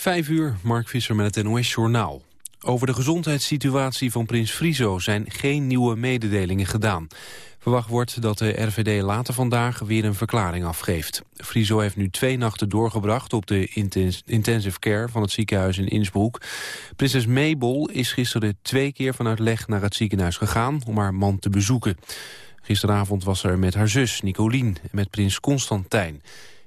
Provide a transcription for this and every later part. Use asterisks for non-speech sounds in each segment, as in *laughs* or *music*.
Vijf uur, Mark Visser met het NOS-journaal. Over de gezondheidssituatie van prins Friso zijn geen nieuwe mededelingen gedaan. Verwacht wordt dat de RVD later vandaag weer een verklaring afgeeft. Friso heeft nu twee nachten doorgebracht op de intensive care van het ziekenhuis in Innsbruck. Prinses Mabel is gisteren twee keer vanuit Leg naar het ziekenhuis gegaan om haar man te bezoeken. Gisteravond was er met haar zus Nicolien en met prins Constantijn.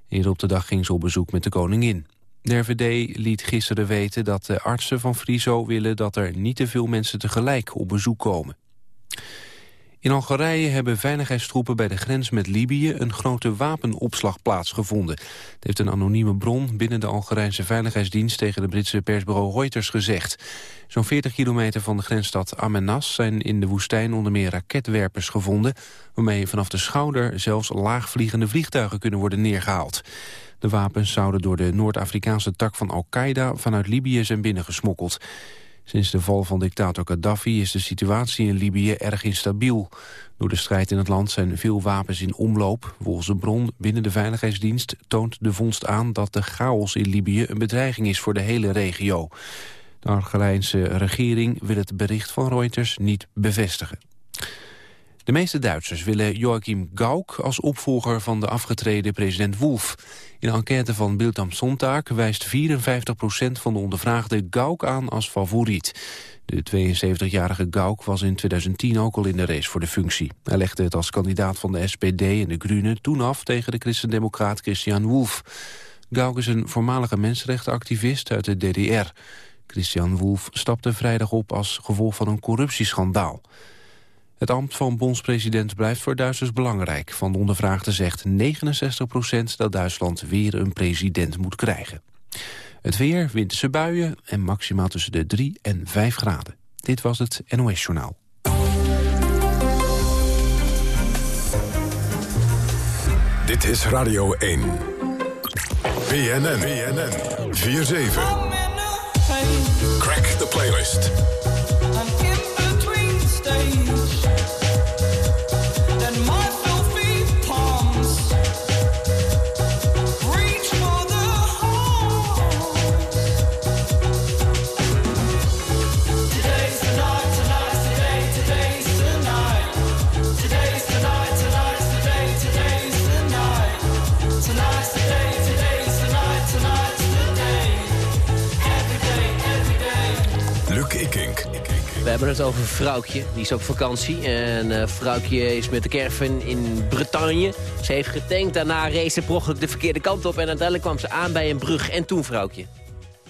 Eerder op de dag ging ze op bezoek met de koningin. De RVD liet gisteren weten dat de artsen van Friso willen dat er niet te veel mensen tegelijk op bezoek komen. In Algerije hebben veiligheidstroepen bij de grens met Libië een grote wapenopslag plaatsgevonden. Dat heeft een anonieme bron binnen de Algerijnse veiligheidsdienst tegen de Britse persbureau Reuters gezegd. Zo'n 40 kilometer van de grensstad Amenas zijn in de woestijn onder meer raketwerpers gevonden, waarmee vanaf de schouder zelfs laagvliegende vliegtuigen kunnen worden neergehaald. De wapens zouden door de Noord-Afrikaanse tak van Al-Qaeda vanuit Libië zijn binnengesmokkeld. Sinds de val van dictator Gaddafi is de situatie in Libië erg instabiel. Door de strijd in het land zijn veel wapens in omloop. Volgens een bron binnen de Veiligheidsdienst toont de vondst aan dat de chaos in Libië een bedreiging is voor de hele regio. De Algerijnse regering wil het bericht van Reuters niet bevestigen. De meeste Duitsers willen Joachim Gauck als opvolger van de afgetreden president Wolf. In een enquête van Bild am Sonntag wijst 54% van de ondervraagden Gauck aan als favoriet. De 72-jarige Gauck was in 2010 ook al in de race voor de functie. Hij legde het als kandidaat van de SPD en de Groenen toen af tegen de christendemocraat Christian Wolff. Gauck is een voormalige mensenrechtenactivist uit de DDR. Christian Wolff stapte vrijdag op als gevolg van een corruptieschandaal. Het ambt van bondspresident blijft voor Duitsers belangrijk. Van de ondervraagden zegt 69 procent dat Duitsland weer een president moet krijgen. Het weer, winterse buien en maximaal tussen de 3 en 5 graden. Dit was het NOS Journaal. Dit is Radio 1. BNN, BNN, 4-7. Crack the playlist. Hebben het over Vrouwtje. Die is op vakantie. En uh, Vrouwtje is met de caravan in Bretagne. Ze heeft getankt. Daarna race ze prochtelijk de verkeerde kant op. En uiteindelijk kwam ze aan bij een brug. En toen Vrouwtje.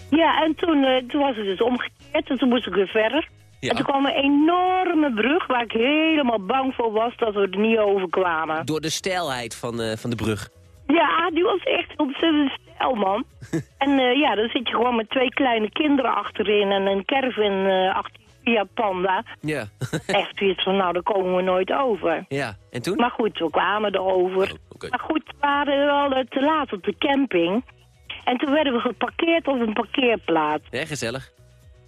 Ja, en toen, uh, toen was het dus omgekeerd. En toen moest ik weer verder. Ja. En toen kwam een enorme brug waar ik helemaal bang voor was dat we er niet over kwamen. Door de stijlheid van, uh, van de brug. Ja, die was echt ontzettend stijl, man. *laughs* en ja, dan zit je gewoon met twee kleine kinderen achterin en een caravan achter via Panda. Ja. *laughs* Echt iets van, nou, daar komen we nooit over. Ja, en toen? Maar goed, we kwamen erover. Oh, Maar goed, we waren wel te laat op de camping. En toen werden we geparkeerd op een parkeerplaats. Ja, gezellig.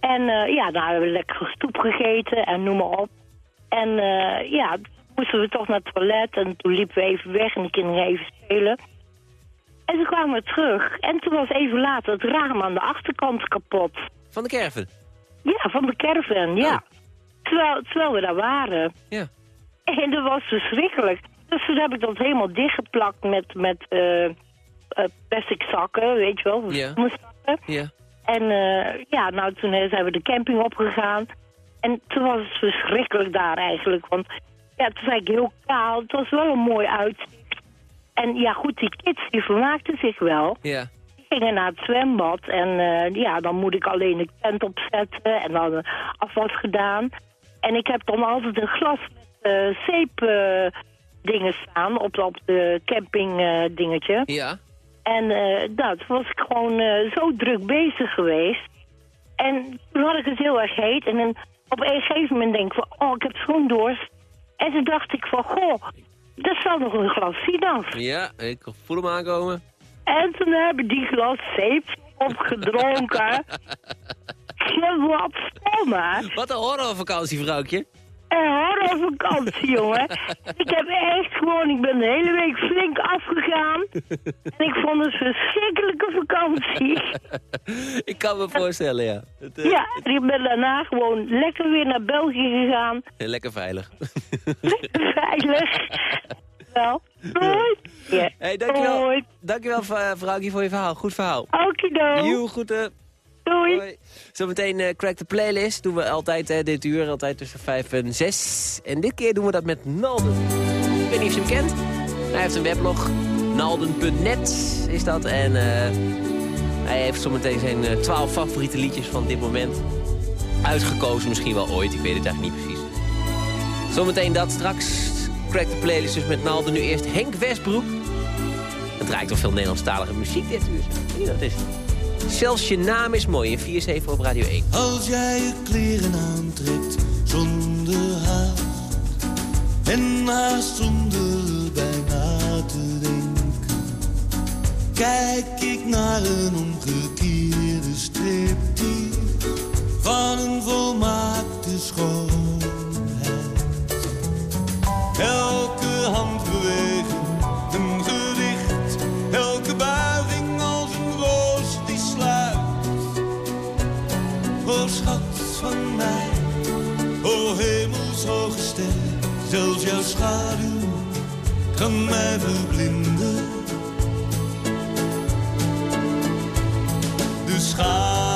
En uh, ja, daar hebben we lekker stoep gegeten en noem maar op. En uh, ja, moesten we toch naar het toilet en toen liepen we even weg en de kinderen even spelen. En toen kwamen we terug en toen was even later het raam aan de achterkant kapot. Van de caravan? Ja, van de caravan, ja. Oh. Terwijl, terwijl we daar waren. Ja. En dat was verschrikkelijk. Dus toen heb ik dat helemaal dichtgeplakt met, met uh, uh, plastic zakken, weet je wel. Ja. Zakken. Ja. En uh, ja, nou toen zijn we de camping opgegaan. En toen was het verschrikkelijk daar eigenlijk. Want ja, het was eigenlijk heel kaal. Het was wel een mooi uitzicht. En ja, goed, die kids die vermaakten zich wel. Ja gingen naar het zwembad en uh, ja, dan moet ik alleen de tent opzetten en dan afwas gedaan. En ik heb dan altijd een glas met uh, zeep uh, dingen staan op, op de camping dingetje. Ja. En dat was ik gewoon zo druk bezig geweest. En toen had ik het heel erg heet en dan op een gegeven moment denk ik van, oh, ik heb zo'n dorst. En toen dacht ik van, goh, er zal nog een glas af. Ja, ik voel hem aankomen. En toen hebben die glas zeep opgedronken. *laughs* Wat stomme. Wat een horrorvakantie, vrouwtje. Een horrorvakantie, jongen. *laughs* ik heb echt gewoon, ik ben de hele week flink afgegaan. en ik vond het een verschrikkelijke vakantie. *laughs* ik kan me voorstellen, ja. Het, uh, ja, ik ben daarna gewoon lekker weer naar België gegaan. Lekker veilig. lekker veilig. Wel. Hoi. Ja. Hey, dankjewel, Hoi. dankjewel vrouwtje voor je verhaal. Goed verhaal. Okido. Joe, groeten. Doei. Hoi. Zometeen uh, Crack the Playlist. Doen we altijd uh, dit uur, altijd tussen 5 en 6. En dit keer doen we dat met Nalden. Ik weet niet of je hem kent. Hij heeft een weblog. Nalden.net is dat. En uh, hij heeft zometeen zijn 12 favoriete liedjes van dit moment uitgekozen. Misschien wel ooit, ik weet het eigenlijk niet precies. Zometeen dat straks. The Playlist dus met Nalden. Nu eerst Henk Westbroek. Het draait toch veel Nederlandstalige muziek dit uur. Ja, dat is Zelfs je naam is mooi in 4-7 op Radio 1. Als jij je kleren aantrekt zonder haast. En haast zonder bijna te denken. Kijk ik naar een omgekeerde striptease. Van een volmaakte schoonheid. Elke handbeweging een gedicht. Elke buiging als een roos die sluit. O schat van mij, o hemelshoge ster. Zelfs jouw schaduw kan mij verblinden. Dus ga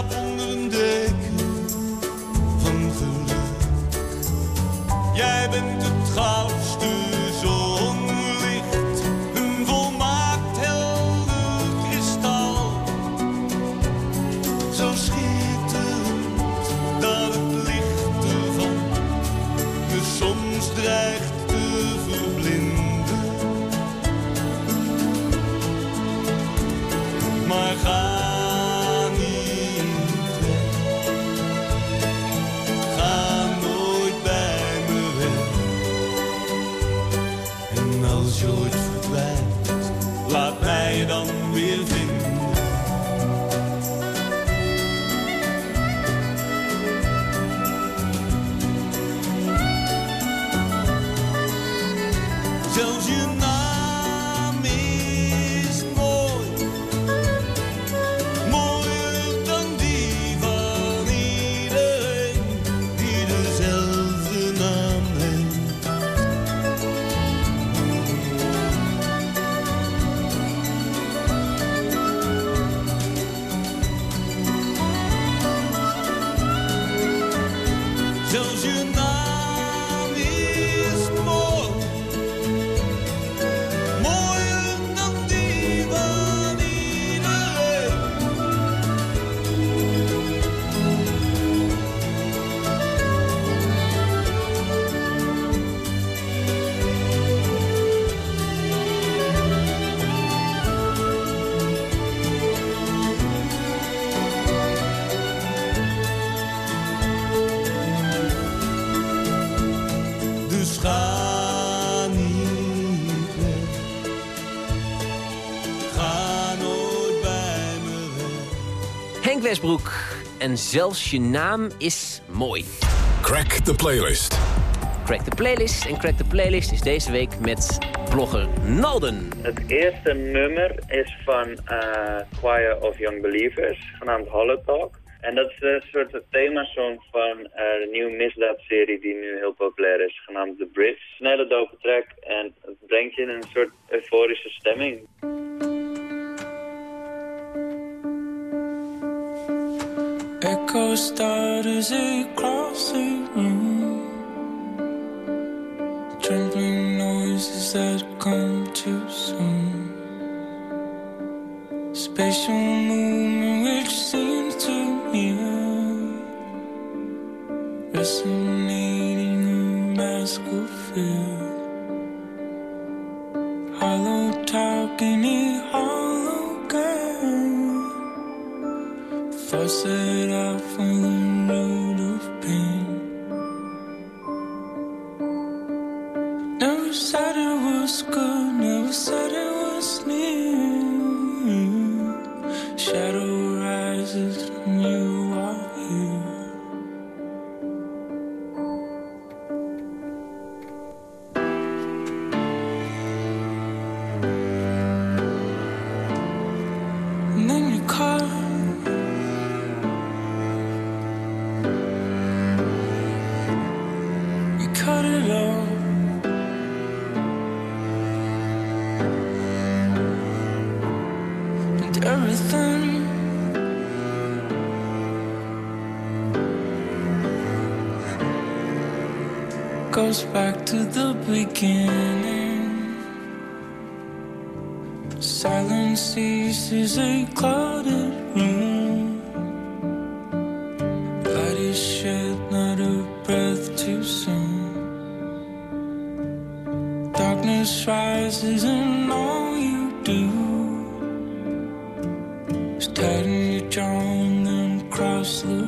soms dreigt te verblinden. En zelfs je naam is mooi. Crack the playlist. Crack the Playlist. En Crack the Playlist is deze week met blogger Nalden. Het eerste nummer is van eh, Choir of Young Believers, genaamd Hollow Talk. En dat is een soort themasong van eh, de nieuwe misdaadserie die nu heel populair is, genaamd The Bridge. Snelle dope track en het brengt je in een soort euforische stemming. Echoes start as it crosses the room mm. Trembling noises that come too soon. Spatial movement which seems to near, Resonating a mask of fear. Hollow talking set out from the road of pain. Never said it was good, never said it Goes back to the beginning. Silence ceases a clouded room. Is shed, not a breath too soon. Darkness rises, and all you do is your jaw and then cross the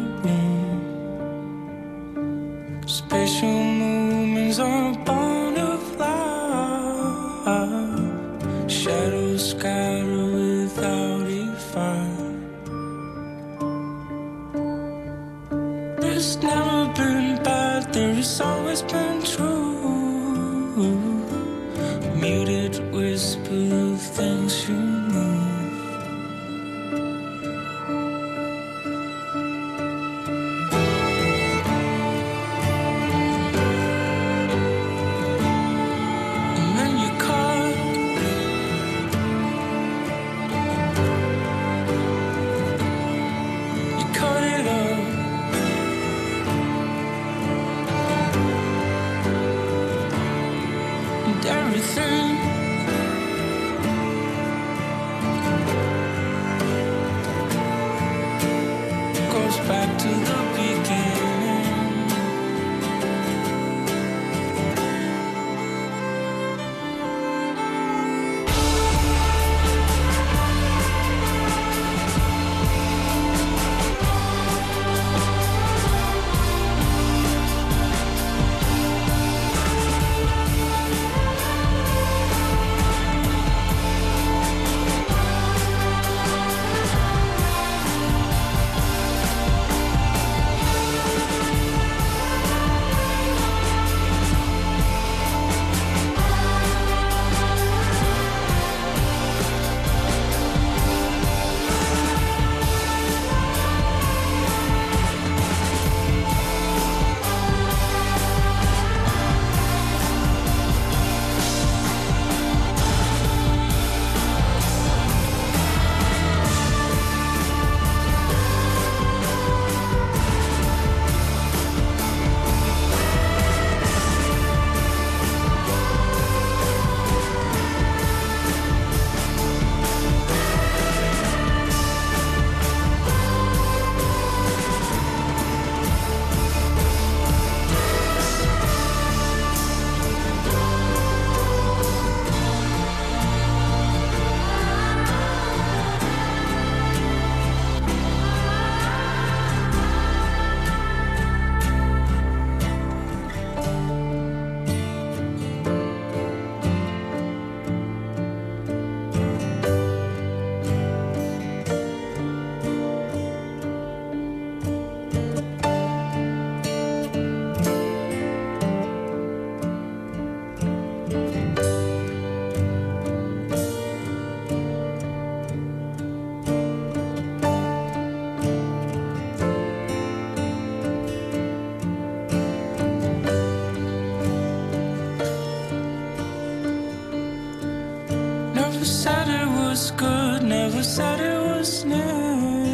said was new.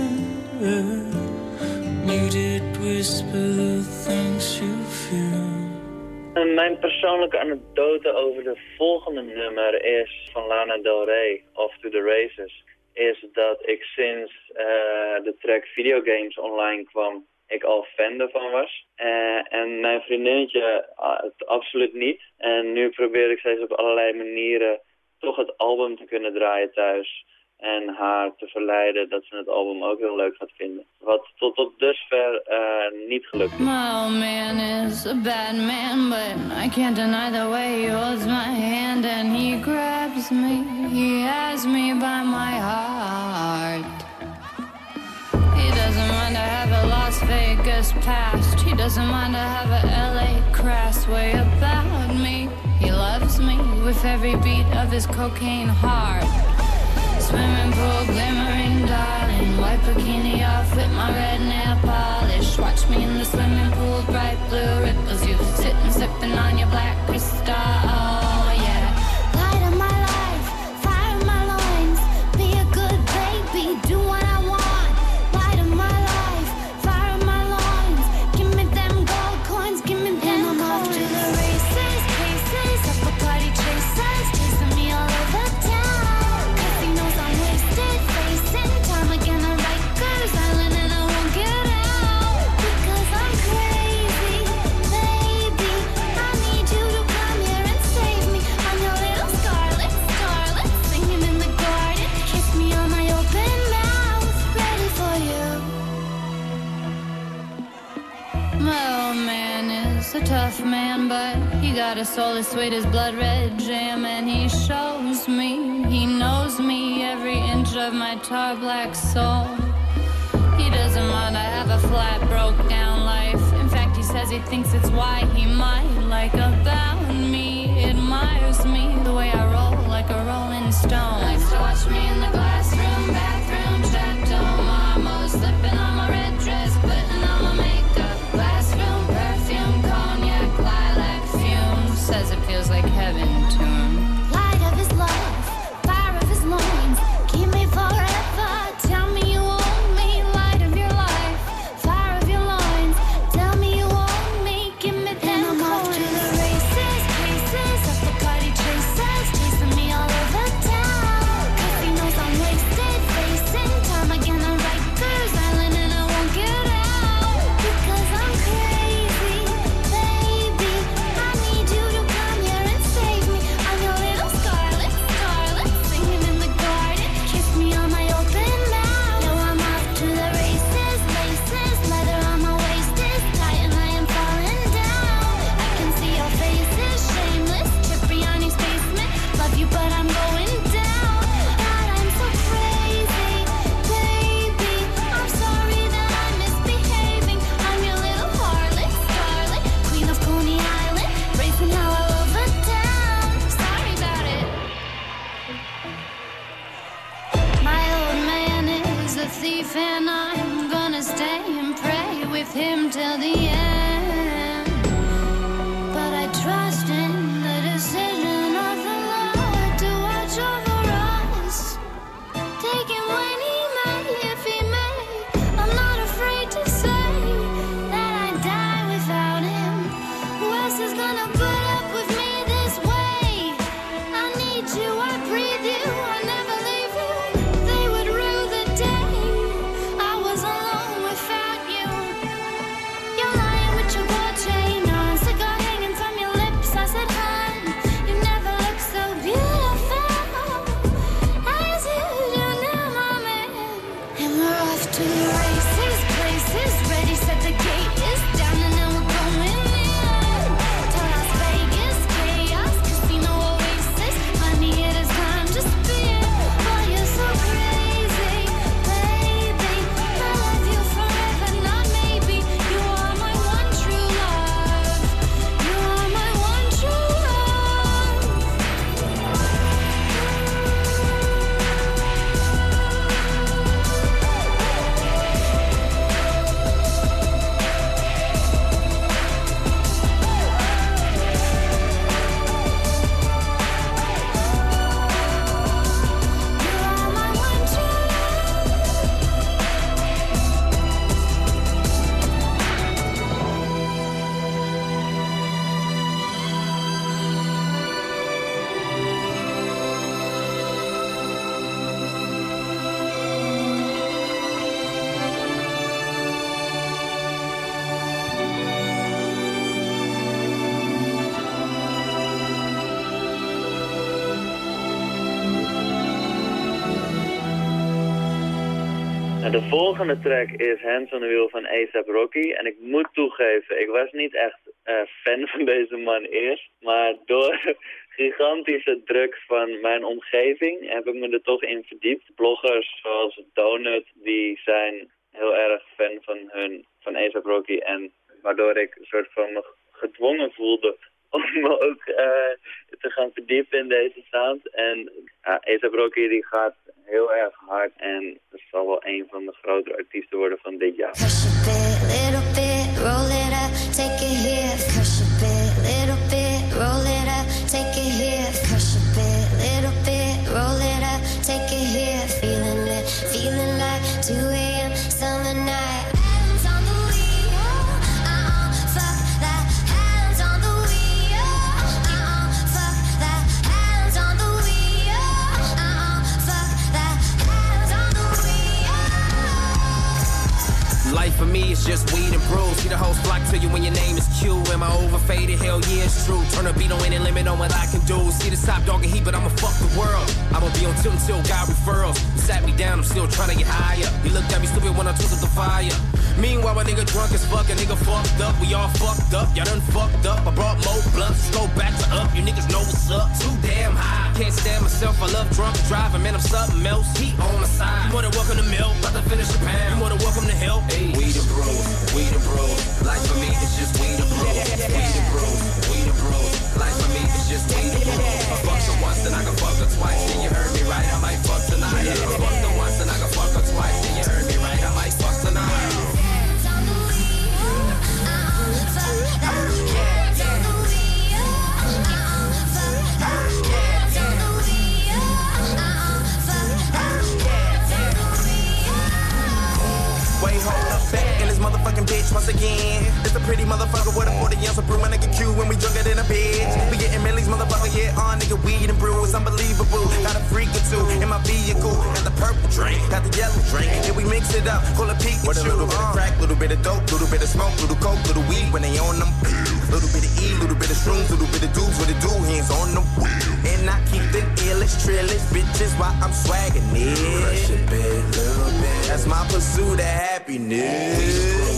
Muted whisper the you Mijn persoonlijke anekdote over de volgende nummer is van Lana Del Rey, Off to the Races. Is dat ik sinds eh, de track Videogames online kwam ik al fan ervan was. Eh, en mijn vriendinnetje ah, het absoluut niet. En nu probeer ik steeds op allerlei manieren toch het album te kunnen draaien thuis. En haar te verleiden dat ze het album ook heel leuk gaat vinden. Wat tot, tot dusver uh, niet gelukt is. My old man is a bad man, but I can't deny the way he holds my hand and he grabs me. He has me by my heart. He doesn't mind to have a Las Vegas past. He doesn't mind to have a LA crass way about me. He loves me with every beat of his cocaine heart. Swimming pool glimmering, darling. White bikini off with my red nail polish. Watch me in the swimming pool, bright blue ripples. You sitting, sipping on your black crystal. Got a soul as sweet as blood red jam, and he shows me, he knows me, every inch of my tar black soul. He doesn't mind I have a flat, broke down life. In fact, he says he thinks it's why he might like about me, admires me the way I roll like a rolling stone. Likes to watch me in the glass volgende track is Hands on the Wheel van A$AP Rocky. En ik moet toegeven, ik was niet echt eh, fan van deze man eerst. Maar door *laughs* gigantische druk van mijn omgeving heb ik me er toch in verdiept. Bloggers zoals Donut, die zijn heel erg fan van hun, van A$AP Rocky. En waardoor ik een soort van me gedwongen voelde *laughs* om me ook eh, te gaan verdiepen in deze sound. En ja, A$AP die gaat heel erg hard en dat zal wel een van de grotere artiesten worden van dit jaar. For me it's just weed and brews. See the whole flock to you when your name is Q. Am I overfaded? Hell yeah, it's true. Turn a beat on any limit on what I can do. See the top dog and heat, but I'ma fuck the world. I'ma be on tilt until God referrals. Sat me down, I'm still trying to get higher. He looked at me stupid when I took up the fire. Meanwhile, a nigga drunk as fuck, a nigga fucked up. We all fucked up, y'all done fucked up. I brought more blunts, go back to up. You niggas know what's up. Too damn high. Can't stand myself, I love drunk driving. Man, I'm something else. Heat on my side. You more than welcome to milk, about to finish the pound. You more than welcome to help. Hey, we the bros, we the bros. Life for me is just we the bros. We the bros, we the bros. Life for me is just we the bros. I fucked her once, then I can fuck her twice. Then you heard me bitch once again. It's a pretty motherfucker with a 40 ounce of brew, my nigga Q when we drunk it in a bitch. We getting millies, motherfucker, yeah, on nigga weed and brew, it's unbelievable. Got a freak or two in my vehicle, got the purple drink, got the yellow drink, and we mix it up, call it Pikachu. With a little bit of uh. crack, little bit of dope, little bit of smoke, little coke, little weed when they on them. Little bit of E, little bit of shrooms, little bit of dudes with the do hands on them. And I keep the illest, trillest bitches while I'm swagging it. Crush a bit, little bit. That's my pursuit of happiness.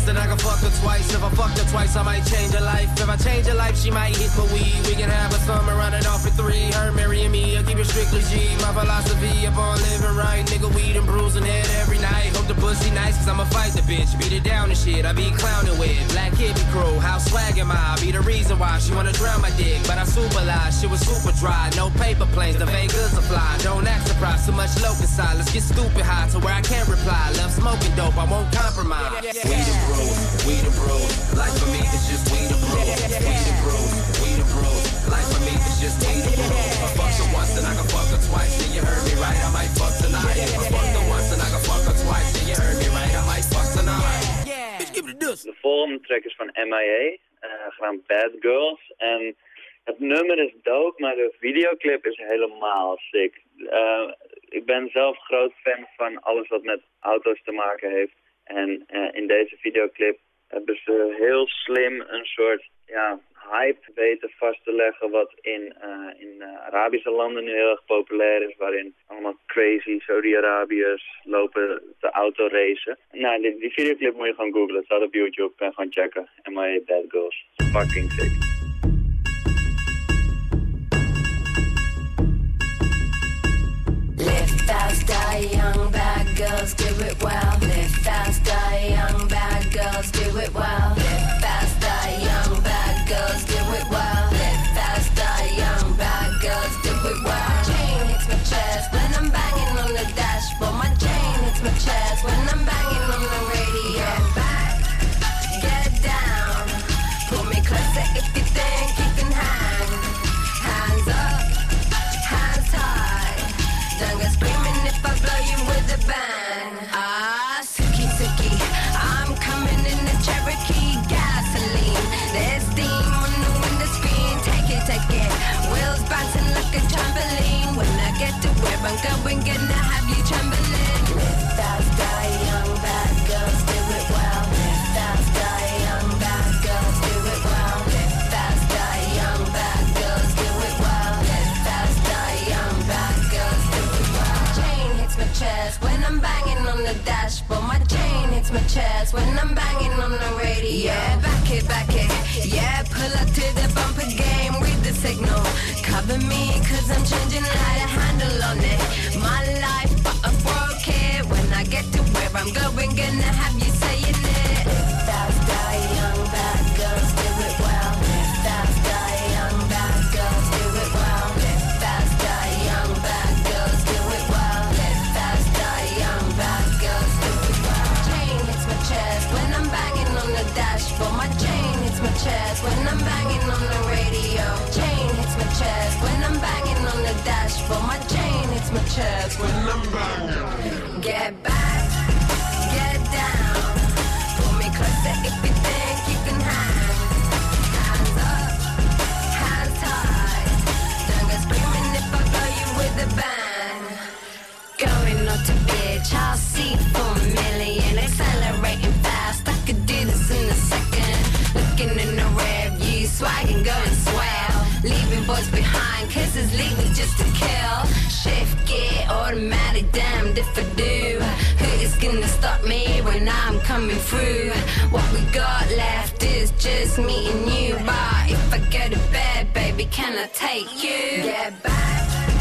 Once, then I can fuck her twice. If I fuck her twice, I might change her life. If I change her life, she might hit for weed. We can have a summer running off at three. Her marrying me, I keep it strictly G. My philosophy upon living right. Nigga, weed and bruising head every night. Hope the pussy nice, cause I'ma fight the bitch. Beat it down and shit, I be clowning with. Black hippie crew, how swag am I? Be the reason why she wanna drown my dick. But I super lie, she was super dry. No paper planes, the Vegas are fly. Don't act surprised, too much low inside. Let's get stupid high to where I can't reply. Love smoking dope, I won't compromise. We the bros, we the bros. Life for me is just we the bros. We the bros, we the bros. Life for me is just we the bros. I fucked her once, then I can fuck her twice. Then you heard me right, I might fuck tonight. I fucked her once, then I can fuck her twice. Then you heard me right, I might fuck tonight. De volgende track is van MIA, eh genaamd Bad Girls. En het nummer is dope, maar de videoclip is helemaal sick. Eh, ik ben zelf groot fan van alles wat met auto's te maken heeft. En eh, in deze videoclip hebben ze heel slim een soort ja, hype weten vast te leggen wat in, eh, in eh, Arabische landen nu heel erg populair is. Waarin allemaal crazy Saudi-Arabiërs lopen te autoracen. Nou, die, videoclip moet je gewoon googlen. Het staat op YouTube. En gewoon checken. MIA Bad Girls. Fucking sick. Young bad girls, do it. Faster, young bad girls, do it well. My chest when I'm banging on the radio. Yeah, back it, back it. Yeah, pull up to the bumper game with the signal. Cover me, cause I'm changing how to handle on it. My life, but I broke it. When I get to where I'm going, gonna have chest when I'm banging on the radio. Chain hits my chest when I'm banging on the dashboard. My chain hits my chest when I'm banging. Get back, get down. Pull me closer if you think you can hang. Hands up, hands high. Don't go screaming if I blow you with a bang. Going not to bitch, I'll see for behind, cause it's legal just to kill. Shift gear, automatic, damned if I do. Who is gonna stop me when I'm coming through? What we got left is just me and you. But if I go to bed, baby, can I take you? Get back,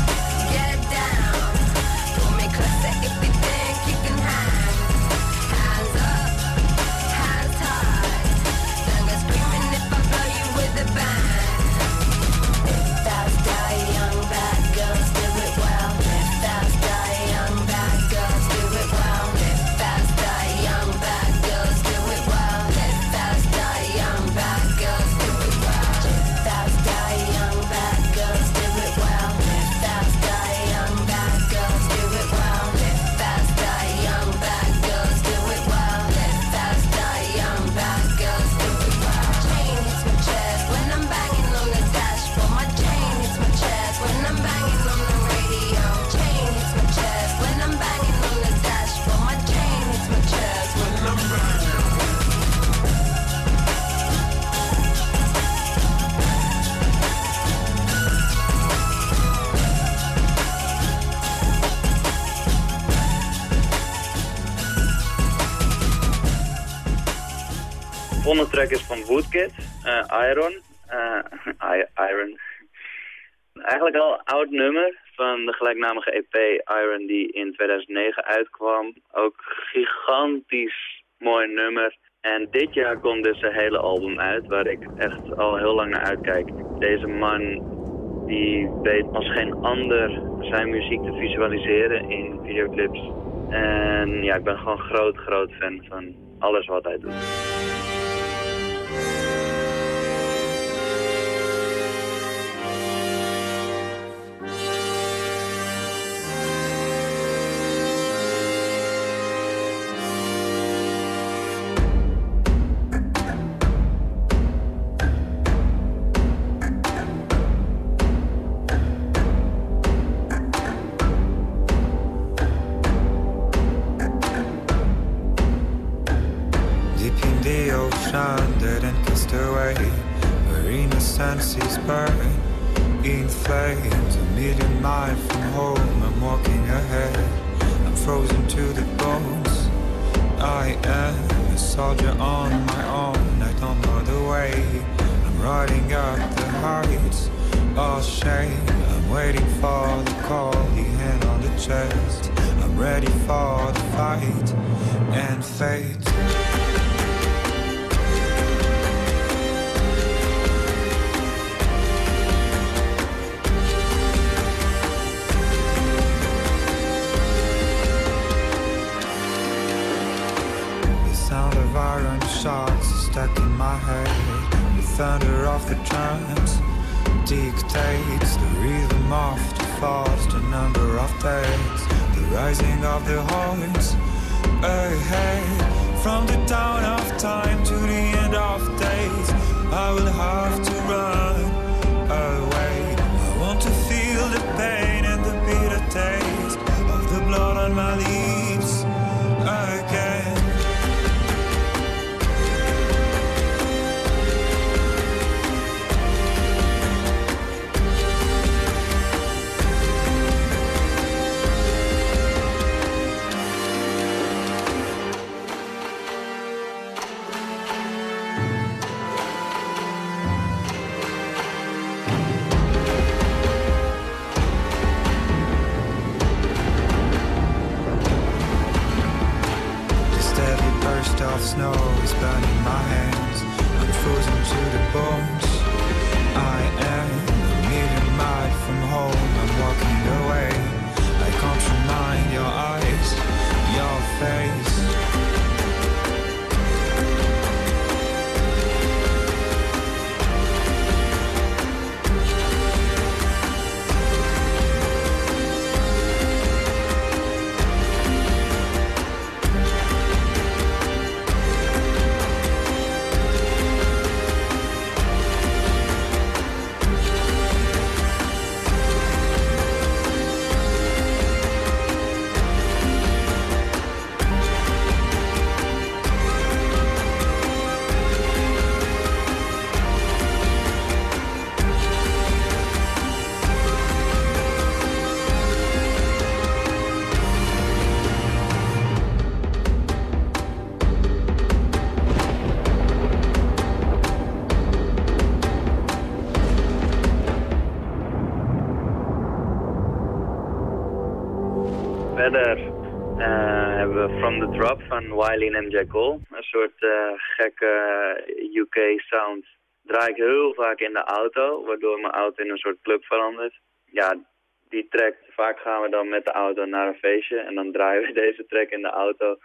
De volgende track is van Woodkid, eh, Iron. Eh, *laughs* Iron. Eigenlijk al oud nummer van de gelijknamige EP Iron die in 2009 uitkwam. Ook gigantisch mooi nummer. En dit jaar komt dus een hele album uit waar ik echt al heel lang naar uitkijk. Deze man die weet als geen ander zijn muziek te visualiseren in videoclips. En ja, ik ben gewoon groot, groot fan van alles wat hij doet. Dictates the rhythm of the falls, the number of days, the rising of the horns ahead. From the dawn of time to the end of days, I will have to run away. I want to feel the pain and the bitter taste. snow is burning my hands. I'm frozen to the bone. Verder eh, hebben we From the Drop van Wiley en MJ Cole. Een soort eh, gekke UK sound. Draai ik heel vaak in de auto, waardoor mijn auto in een soort club verandert. Ja, die track, vaak gaan we dan met de auto naar een feestje en dan draaien we *laughs* deze track in de auto.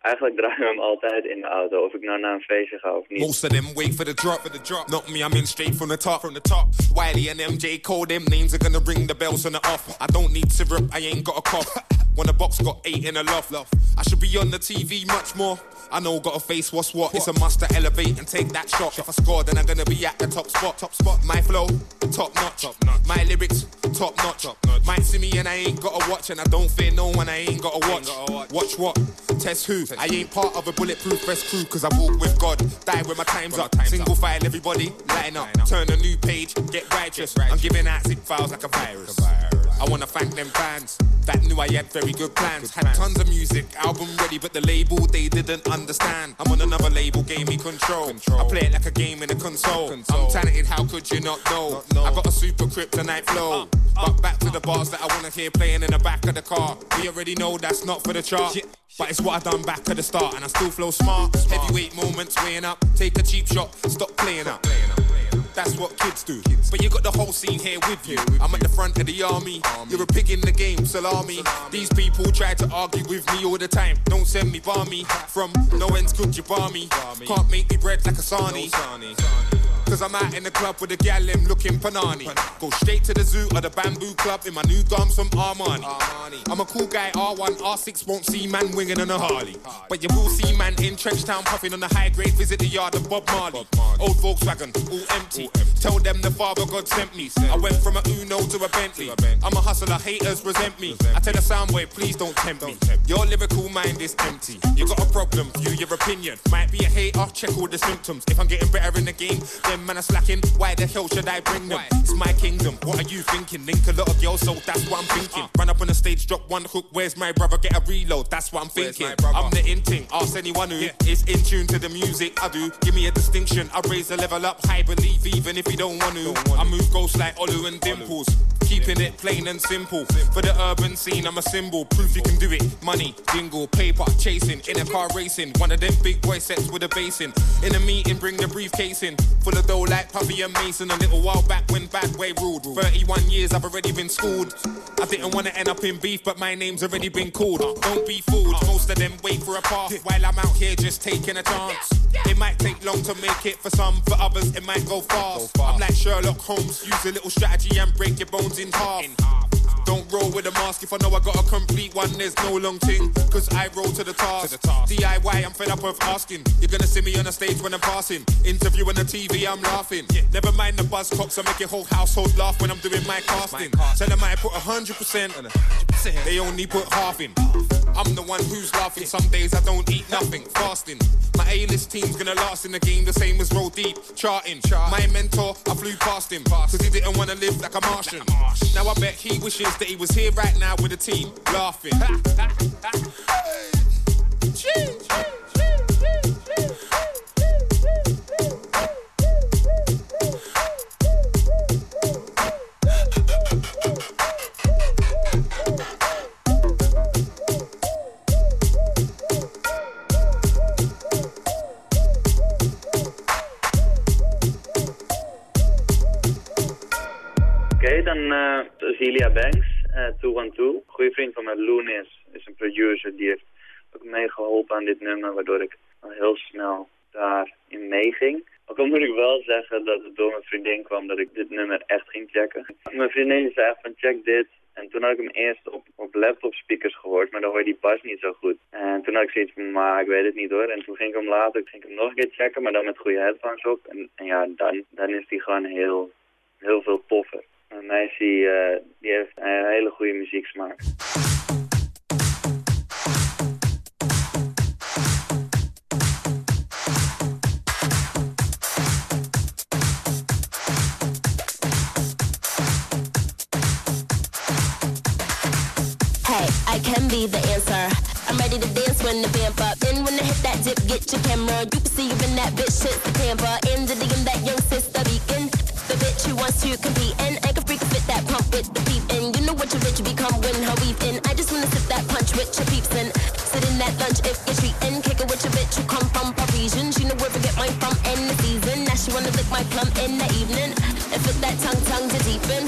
Eigenlijk draaien we hem altijd in de auto, of ik nou naar een feestje ga of niet. Most of them wait for the drop, for the drop. Not me, I'm in straight from the top, from the top. Wiley and MJ Cole, them names are gonna ring the bells on the off. I don't need syrup, I ain't got a cough. When the box got eight in a love, love. I should be on the TV much more. I know, got a face, what's what? It's a must to elevate and take that shot. If I score, then I'm gonna be at the top spot. Top spot. My flow, top notch. My lyrics, top notch. Might see me and I ain't got to watch, and I don't fear no one. I ain't got to watch. Watch what? Test who? I ain't part of a bulletproof vest crew, cause I walk with God. Die when my time's up. Single file, everybody line up. Turn a new page, get righteous. I'm giving out zip files like a virus. I wanna thank them fans that knew I had very good plans. Had tons of music, album ready, but the label they didn't understand. I'm on another label, gave me control. I play it like a game in a console. I'm talented, how could you not know? I got a super kryptonite flow. Uh, uh. But back to the bars that I wanna hear playing in the back of the car. We already know that's not for the chart. But it's what I done back at the start, and I still flow smart. Heavyweight moments weighing up. Take a cheap shot, stop playing up. That's what kids do. But you got the whole scene here with you. I'm at the front of the army. You're a pig in the game, salami. These people try to argue with me all the time. Don't send me barmy. From no ends could you bar me. Can't make me bread like a sarnie. Cause I'm out in the club with a gal them looking panani. Go straight to the zoo or the bamboo club in my new gums from Armani. I'm a cool guy, R1, R6 won't see man winging on a Harley. But you will see man in Trench Town puffing on the high grade, visit the yard of Bob Marley. Old Volkswagen, all empty. Tell them the father God sent me. I went from a Uno to a Bentley. I'm a hustler, haters resent me. I tell the soundwave, please don't tempt me. Your lyrical mind is empty. You got a problem, view your opinion. Might be a hater, check all the symptoms. If I'm getting better in the game, then man are slacking. Why the hell should I bring them? It's my kingdom. What are you thinking? Link a lot of girls, so that's what I'm thinking. Run up on the stage, drop one hook. Where's my brother? Get a reload. That's what I'm thinking. I'm the in thing. Ask anyone who is in tune to the music I do. Give me a distinction. I raise the level up high. Believe even if you don't want to. I move ghosts like Olu and Dimples. Keeping it plain and simple. For the urban scene, I'm a symbol. Proof you can do it. Money, jingle, paper, chasing. In a car racing. One of them big boy sets with a bass in. A meeting, bring the briefcase in. Full of dough like Puppy and Mason. A little while back when bad way ruled. 31 years, I've already been schooled. I didn't want to end up in beef, but my name's already been called. Uh, don't be fooled. Most of them wait for a path while I'm out here just taking a chance. It might take long to make it for some, for others it might go fast. I'm like Sherlock Holmes, use a little strategy and break your bones in half. Don't roll with a mask if I know I got a complete one. There's no long thing, cause I roll to the task. DIY, I'm fed up of asking. You're gonna see me on the stage when I'm passing. Interviewing the TV, I'm laughing. Never mind the buzz cocks, I make your whole household laugh when I'm doing my casting. Tell them I put 100%, they only put half in. I'm the one who's laughing. Some days I don't eat nothing, fasting. My A-list team's gonna last in the game the same as Roll Deep, charting. My mentor, I flew past him, cause he didn't wanna live like a Martian. Now I bet he wishes that he was here right now with the team, laughing. Eh Celia Banks, 212. Goeie vriend van mij, Loon is, een producer. Die heeft ook meegeholpen aan dit nummer, waardoor ik al heel snel daarin meeging. Ook al moet ik wel zeggen dat het door mijn vriendin kwam dat ik dit nummer echt ging checken. Mijn vriendin zei van check dit. En toen had ik hem eerst op, op laptop speakers gehoord, maar dan hoor je die bas niet zo goed. En toen had ik zoiets van, maar ik weet het niet hoor. En toen ging ik hem later, ging ik hem nog een keer checken, maar dan met goede headphones op. En, en ja, dan, dan is die gewoon heel, heel veel toffer. Een meisje die, eh, die heeft een hele goede muzieksmaak. Can the answer. I'm ready to dance when the vamp up. Then when I hit that dip, get your camera. You perceiving that bitch shit's the camera. In the DM, that young sister beacon. Who wants to compete. And I can freak a fit that pump with the peep. And you know what your bitch become when her weave in. I just wanna sip that punch with your peeps and sit in that lunch if you're treating. Kick it with your bitch who come from Parisian. She know where to get my from in the season. Now she wanna lick my plum in the evening. And flip that tongue, tongue to deepen.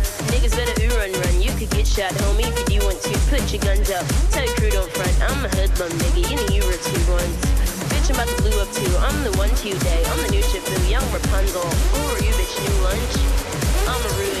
Niggas better ooh run run. You could get shot, homie, if you do want to. Put your guns up. Tell your crew don't front. I'm a hoodlum, nigga. You know you were two ones. Bitch, I'm about to blue up too. I'm the one to day. I'm the new ship young Rapunzel. Who are you, bitch? New lunch? I'ma ruin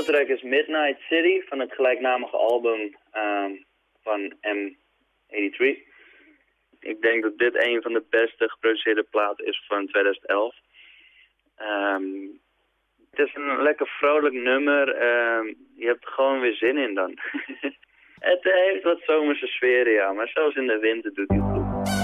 De track is Midnight City van het gelijknamige album ehm, van M83. Ik denk dat dit een van de beste geproduceerde platen is van 2011. Ehm, het is een lekker vrolijk nummer. ehm, je hebt er gewoon weer zin in dan. *laughs* het heeft wat zomerse sferen, ja. Maar zelfs in de winter doet hij goed.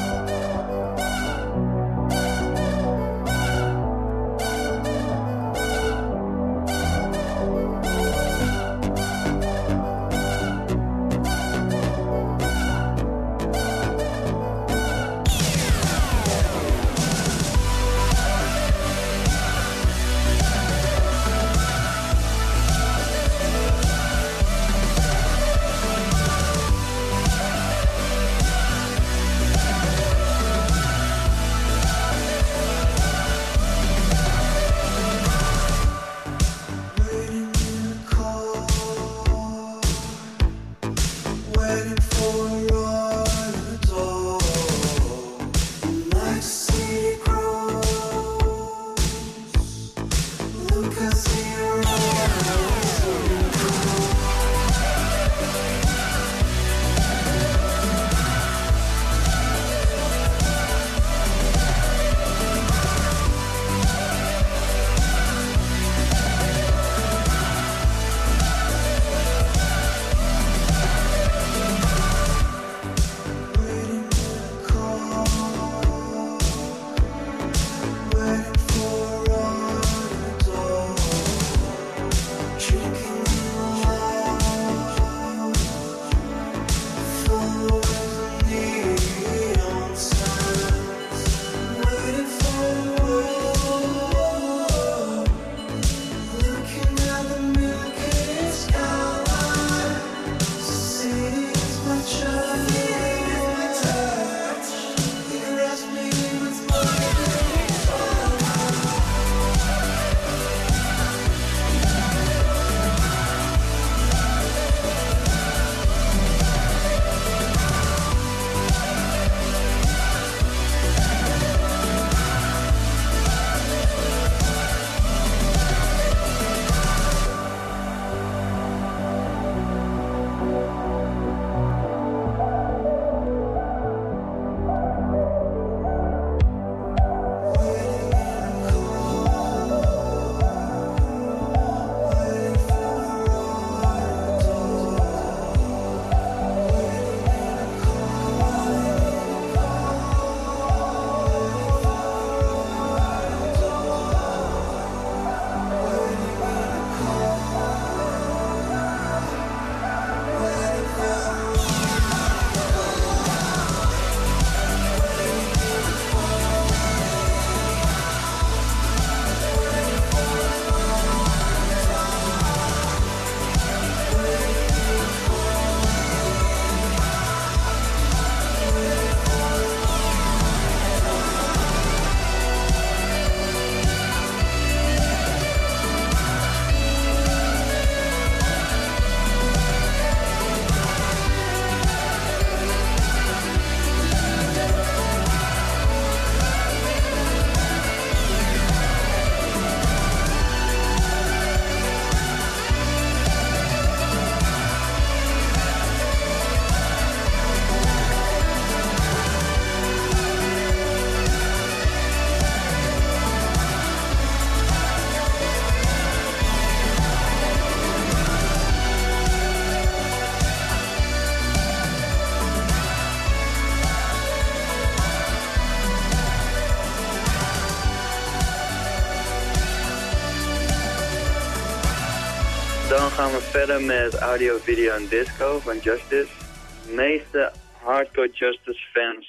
Gaan we verder met audio, video en disco van Justice. De meeste hardcore Justice fans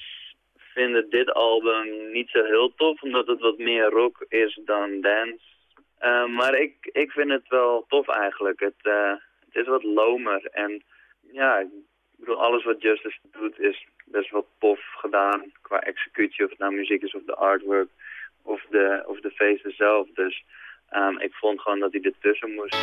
vinden dit album niet zo heel tof, omdat het wat meer rock is dan dance. Eh, maar ik, ik vind het wel tof eigenlijk. Het, eh, het is wat lomer en ja, ik bedoel, alles wat Justice doet is best wel tof gedaan qua executie, of het nou muziek is of de artwork of de, of de feesten zelf. Dus ehm, ik vond gewoon dat hij ertussen moest.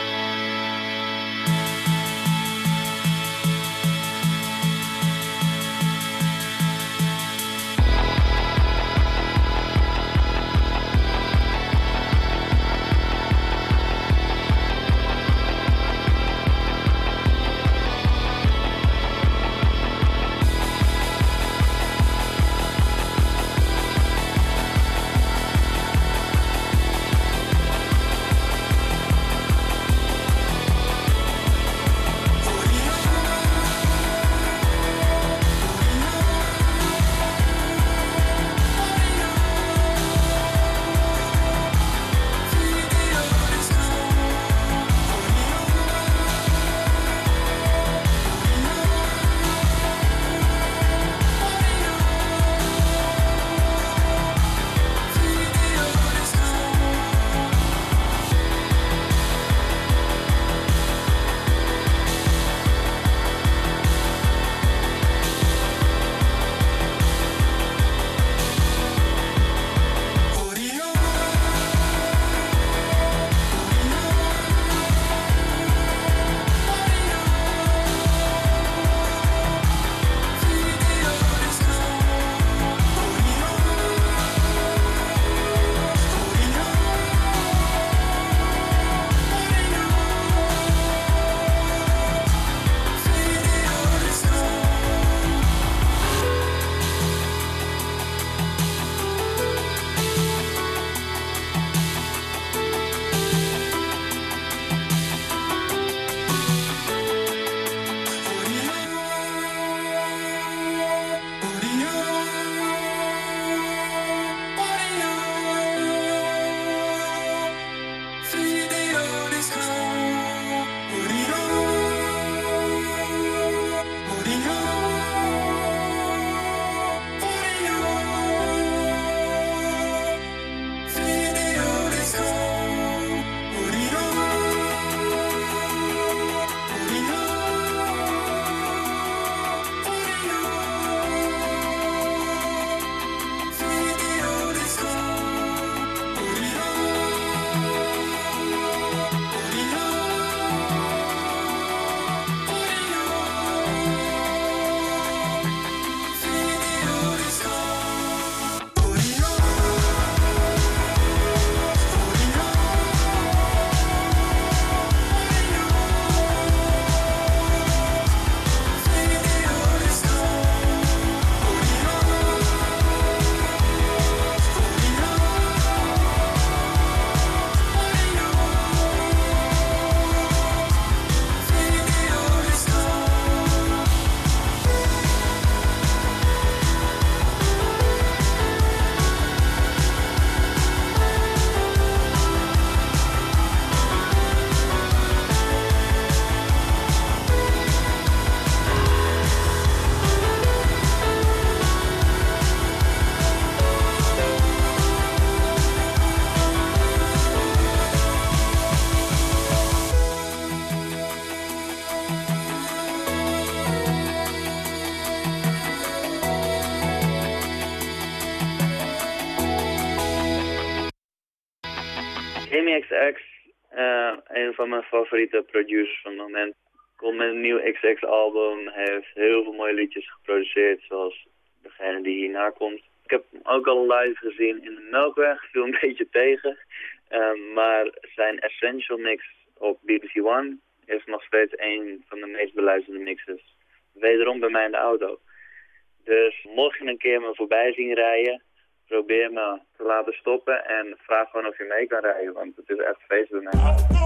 Favoriete producers van het moment, komt met een nieuw XX-album. Heeft heel veel mooie liedjes geproduceerd, zoals degene die hierna komt. Ik heb hem ook al live gezien in de Melkweg, viel een *laughs* beetje tegen. Eh, maar zijn Essential mix op BBC One is nog steeds een van de meest beluisterde mixes. Wederom bij mij in de auto. Dus mocht je een keer me voorbij zien rijden, probeer me te laten stoppen en vraag gewoon of je mee kan rijden, want het is echt feest bij mij.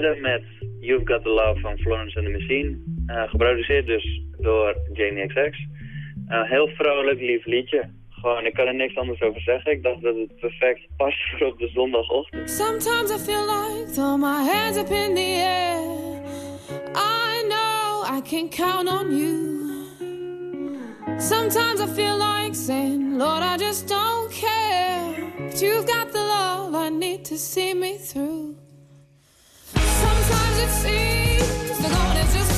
Verder met You've Got The Love van Florence and the Machine. Eh, geproduceerd dus door Janie XX. Een heel vrolijk, lief liedje. Gewoon, ik kan er niks anders over zeggen. Ik dacht dat het perfect past voor op de zondagochtend. Sometimes I feel like throw my hands up in the air. I know I can count on you. Sometimes I feel like saying, Lord, I just don't care. But you've got the love I need to see me through. Sometimes it seems the going is just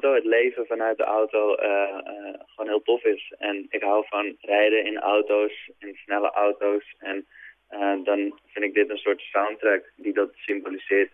het leven vanuit de auto, eh, eh, gewoon heel tof is. En ik hou van rijden in auto's, in snelle auto's. En eh, dan vind ik dit een soort soundtrack die dat symboliseert.